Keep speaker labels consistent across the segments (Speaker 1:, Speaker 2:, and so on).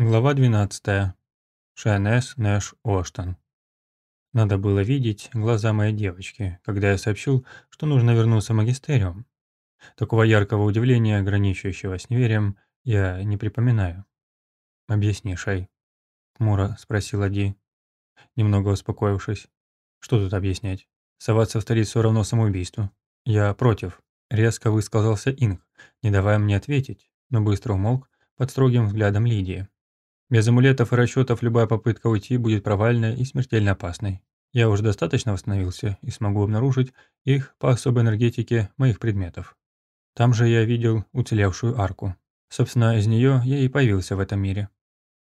Speaker 1: Глава 12. Шайнес Нэш Оштон. Надо было видеть глаза моей девочки, когда я сообщил, что нужно вернуться в магистериум. Такого яркого удивления, граничащего с неверием, я не припоминаю. «Объясни, Шай», — хмуро спросила Ди, немного успокоившись. «Что тут объяснять? Соваться в столицу равно самоубийству. Я против», — резко высказался Инг, не давая мне ответить, но быстро умолк под строгим взглядом Лидии. Без амулетов и расчетов любая попытка уйти будет провальной и смертельно опасной. Я уже достаточно восстановился и смогу обнаружить их по особой энергетике моих предметов. Там же я видел уцелевшую арку. Собственно, из нее я и появился в этом мире.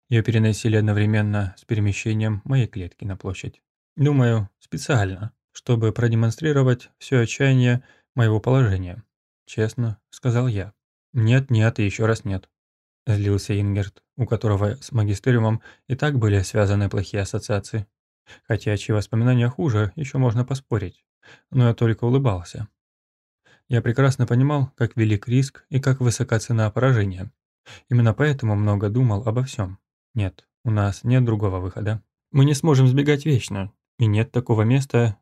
Speaker 1: Ее переносили одновременно с перемещением моей клетки на площадь. Думаю, специально, чтобы продемонстрировать все отчаяние моего положения. Честно, сказал я. Нет, нет и еще раз нет. Злился Ингерт, у которого с магистериумом и так были связаны плохие ассоциации. Хотя чьи воспоминания хуже, еще можно поспорить. Но я только улыбался. Я прекрасно понимал, как велик риск и как высока цена поражения. Именно поэтому много думал обо всем. Нет, у нас нет другого выхода. Мы не сможем сбегать вечно, и нет такого места,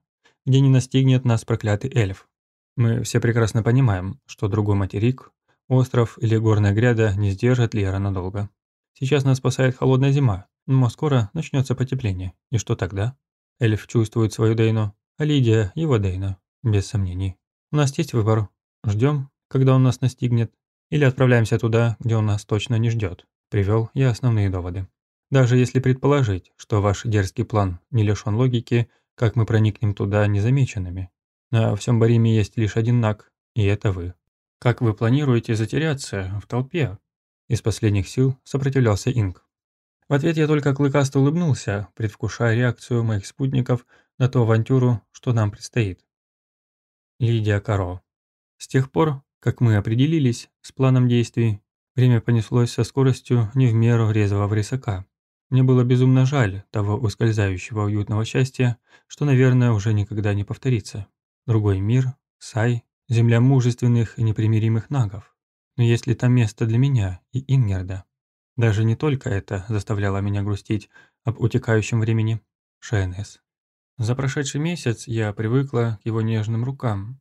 Speaker 1: где не настигнет нас проклятый эльф. Мы все прекрасно понимаем, что другой материк Остров или горная гряда не сдержат Лера надолго. Сейчас нас спасает холодная зима, но скоро начнется потепление. И что тогда? Эльф чувствует свою Дейну, а Лидия – его Дейну, без сомнений. У нас есть выбор. Ждем, когда он нас настигнет, или отправляемся туда, где он нас точно не ждет. Привел я основные доводы. Даже если предположить, что ваш дерзкий план не лишен логики, как мы проникнем туда незамеченными. На всем Бариме есть лишь один наг, и это вы. «Как вы планируете затеряться в толпе?» Из последних сил сопротивлялся Инг. В ответ я только клыкасто улыбнулся, предвкушая реакцию моих спутников на ту авантюру, что нам предстоит. Лидия Каро. С тех пор, как мы определились с планом действий, время понеслось со скоростью не в меру резвого рисака. Мне было безумно жаль того ускользающего уютного счастья, что, наверное, уже никогда не повторится. Другой мир, Сай, земля мужественных и непримиримых нагов. Но есть ли там место для меня и Ингерда? Даже не только это заставляло меня грустить об утекающем времени. Шейнес. За прошедший месяц я привыкла к его нежным рукам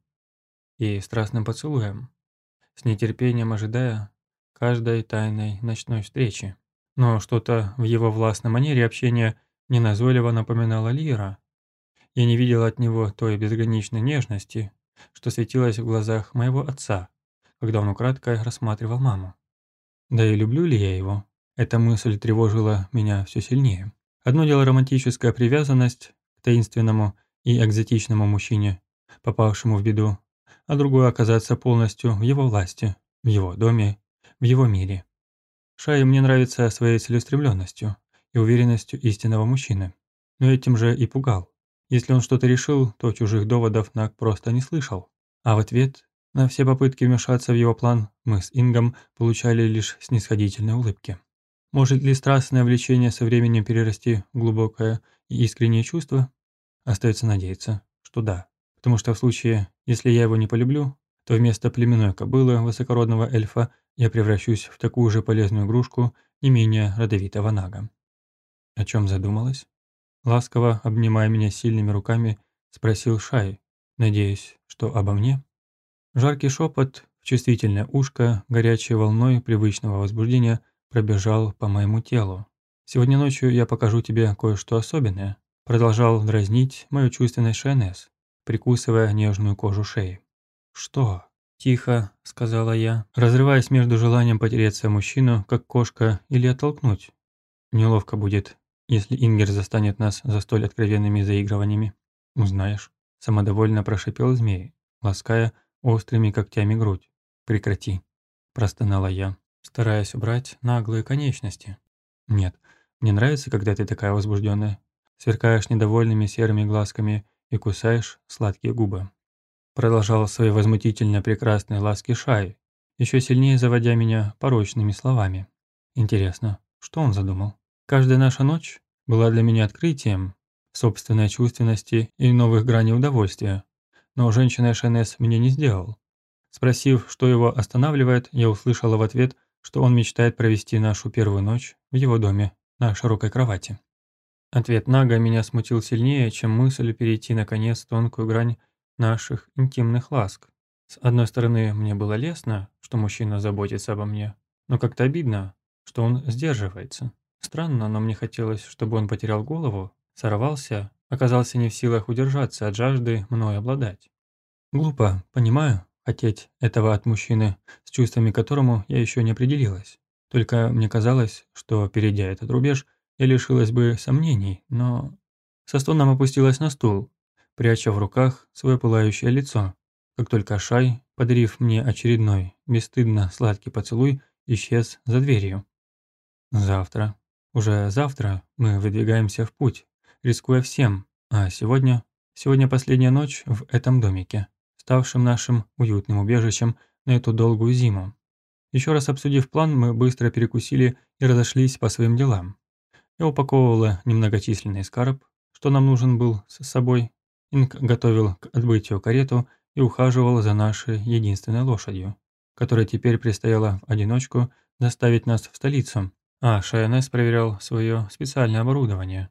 Speaker 1: и страстным поцелуям, с нетерпением ожидая каждой тайной ночной встречи. Но что-то в его властной манере общения неназойливо напоминало Лира. Я не видела от него той безграничной нежности, что светилось в глазах моего отца, когда он украдкой рассматривал маму. Да и люблю ли я его? Эта мысль тревожила меня все сильнее. Одно дело романтическая привязанность к таинственному и экзотичному мужчине, попавшему в беду, а другое оказаться полностью в его власти, в его доме, в его мире. Шай мне нравится своей целеустремленностью и уверенностью истинного мужчины, но этим же и пугал. Если он что-то решил, то чужих доводов Нак просто не слышал. А в ответ на все попытки вмешаться в его план мы с Ингом получали лишь снисходительные улыбки. Может ли страстное влечение со временем перерасти в глубокое и искреннее чувство? Остается надеяться, что да. Потому что в случае, если я его не полюблю, то вместо племенной кобылы высокородного эльфа я превращусь в такую же полезную игрушку не менее родовитого нага. О чем задумалась? Ласково, обнимая меня сильными руками, спросил Шай, надеюсь, что обо мне? Жаркий шепот в чувствительное ушко, горячей волной привычного возбуждения пробежал по моему телу. «Сегодня ночью я покажу тебе кое-что особенное», продолжал дразнить мою чувственность Шайнес, прикусывая нежную кожу шеи. «Что?» – тихо сказала я, разрываясь между желанием потереться мужчину, как кошка, или оттолкнуть. Неловко будет если Ингер застанет нас за столь откровенными заигрываниями. Узнаешь. Самодовольно прошипел змей, лаская острыми когтями грудь. Прекрати. Простонала я, стараясь убрать наглые конечности. Нет, мне нравится, когда ты такая возбужденная. Сверкаешь недовольными серыми глазками и кусаешь сладкие губы. Продолжал свои возмутительно прекрасные ласки Шай, еще сильнее заводя меня порочными словами. Интересно, что он задумал? Каждая наша ночь была для меня открытием собственной чувственности и новых граней удовольствия, но женщина ШНС мне не сделал. Спросив, что его останавливает, я услышала в ответ что он мечтает провести нашу первую ночь в его доме на широкой кровати. Ответ Нага меня смутил сильнее, чем мысль перейти наконец тонкую грань наших интимных ласк. С одной стороны, мне было лестно, что мужчина заботится обо мне, но как-то обидно, что он сдерживается. Странно, но мне хотелось, чтобы он потерял голову, сорвался, оказался не в силах удержаться от жажды мной обладать. Глупо, понимаю, хотеть этого от мужчины, с чувствами которому я еще не определилась. Только мне казалось, что, перейдя этот рубеж, я лишилась бы сомнений, но... Со стоном опустилась на стул, пряча в руках свое пылающее лицо, как только Шай, подарив мне очередной, бесстыдно сладкий поцелуй, исчез за дверью. Завтра, уже завтра мы выдвигаемся в путь, рискуя всем, а сегодня, сегодня последняя ночь в этом домике, ставшем нашим уютным убежищем на эту долгую зиму. Еще раз обсудив план, мы быстро перекусили и разошлись по своим делам. Я упаковывала немногочисленный скарб, что нам нужен был с собой. Инг готовил к отбытию карету и ухаживал за нашей единственной лошадью, которая теперь предстояло в одиночку доставить нас в столицу, а ШНС проверял свое специальное оборудование.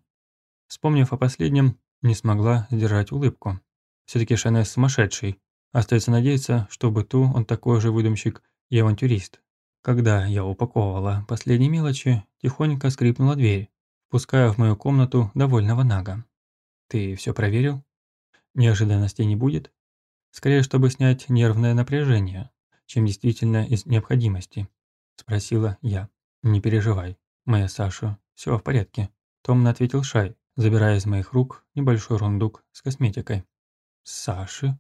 Speaker 1: Вспомнив о последнем, не смогла сдержать улыбку. Все-таки ШНС сумасшедший. Остается надеяться, что в быту он такой же выдумщик и авантюрист. Когда я упаковывала последние мелочи, тихонько скрипнула дверь, впуская в мою комнату довольного Нага. «Ты все проверил? Неожиданностей не будет? Скорее, чтобы снять нервное напряжение, чем действительно из необходимости», – спросила я. «Не переживай, моя Саша, все в порядке», – томно ответил Шай, забирая из моих рук небольшой рундук с косметикой. «Саши?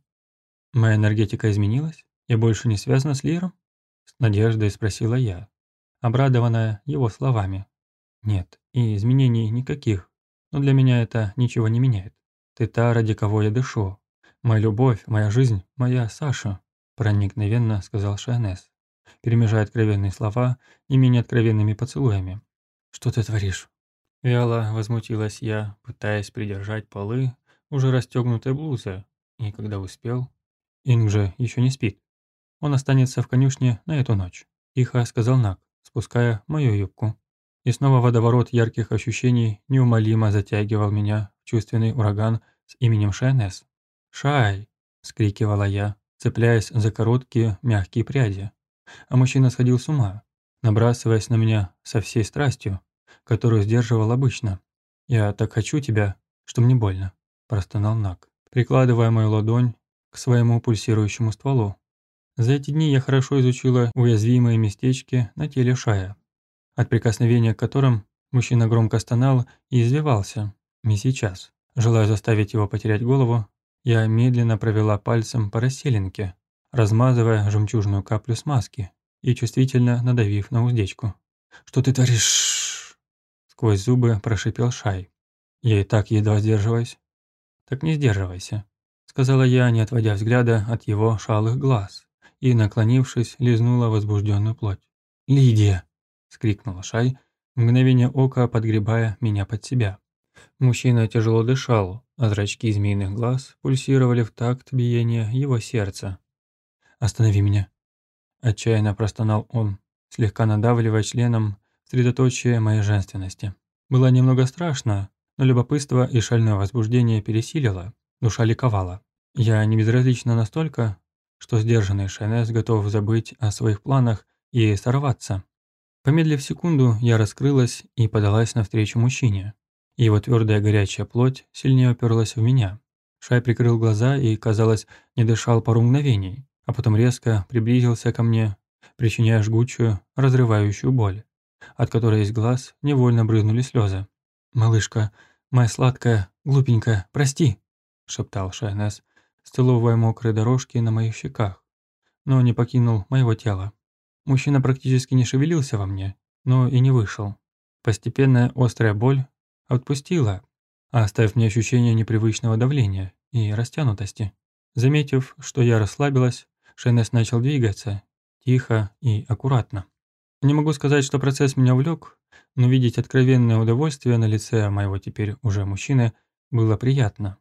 Speaker 1: Моя энергетика изменилась? Я больше не связана с Лиром?» С надеждой спросила я, обрадованная его словами. Нет, и изменений никаких, но для меня это ничего не меняет. Ты та, ради кого я дышу. Моя любовь, моя жизнь, моя Саша, проникновенно сказал Шайнес, перемежая откровенные слова и менее откровенными поцелуями. Что ты творишь? Вяло возмутилась я, пытаясь придержать полы уже расстегнутой блузы, и когда успел, Инг же еще не спит. Он останется в конюшне на эту ночь», – тихо сказал Нак, спуская мою юбку. И снова водоворот ярких ощущений неумолимо затягивал меня в чувственный ураган с именем Шайнес. «Шай!» – скрикивала я, цепляясь за короткие мягкие пряди. А мужчина сходил с ума, набрасываясь на меня со всей страстью, которую сдерживал обычно. «Я так хочу тебя, что мне больно», – простонал Нак, прикладывая мою ладонь к своему пульсирующему стволу. За эти дни я хорошо изучила уязвимые местечки на теле Шая, от прикосновения к которым мужчина громко стонал и извивался. И сейчас, желая заставить его потерять голову, я медленно провела пальцем по расселенке, размазывая жемчужную каплю смазки и чувствительно надавив на уздечку. «Что ты творишь?» Сквозь зубы прошипел Шай. Я и так едва сдерживаюсь. «Так не сдерживайся», — сказала я, не отводя взгляда от его шалых глаз и, наклонившись, лизнула возбужденную плоть. «Лидия!» – скрикнула Шай, мгновение ока подгребая меня под себя. Мужчина тяжело дышал, а зрачки змеиных глаз пульсировали в такт биения его сердца. «Останови меня!» – отчаянно простонал он, слегка надавливая членом средоточие моей женственности. Было немного страшно, но любопытство и шальное возбуждение пересилило, душа ликовала. Я не безразлична настолько, что сдержанный Шайнес готов забыть о своих планах и сорваться. Помедлив секунду, я раскрылась и подалась навстречу мужчине. Его твердая горячая плоть сильнее уперлась в меня. Шай прикрыл глаза и, казалось, не дышал пару мгновений, а потом резко приблизился ко мне, причиняя жгучую, разрывающую боль, от которой из глаз невольно брызнули слезы. «Малышка, моя сладкая, глупенькая, прости!» – шептал Шайнес, стыловывая мокрые дорожки на моих щеках, но не покинул моего тела. Мужчина практически не шевелился во мне, но и не вышел. Постепенная острая боль отпустила, оставив мне ощущение непривычного давления и растянутости. Заметив, что я расслабилась, Шенес начал двигаться, тихо и аккуратно. Не могу сказать, что процесс меня увлек, но видеть откровенное удовольствие на лице моего теперь уже мужчины было приятно.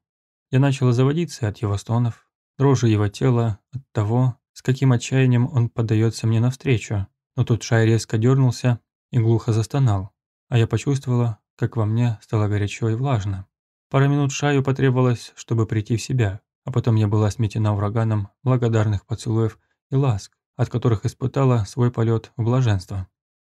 Speaker 1: Я начала заводиться от его стонов, дрожи его тела, от того, с каким отчаянием он поддается мне навстречу, Но тут Шай резко дернулся и глухо застонал, а я почувствовала, как во мне стало горячо и влажно. Пара минут Шаю потребовалось, чтобы прийти в себя, а потом я была сметена ураганом благодарных поцелуев и ласк, от которых испытала свой полет в блаженство.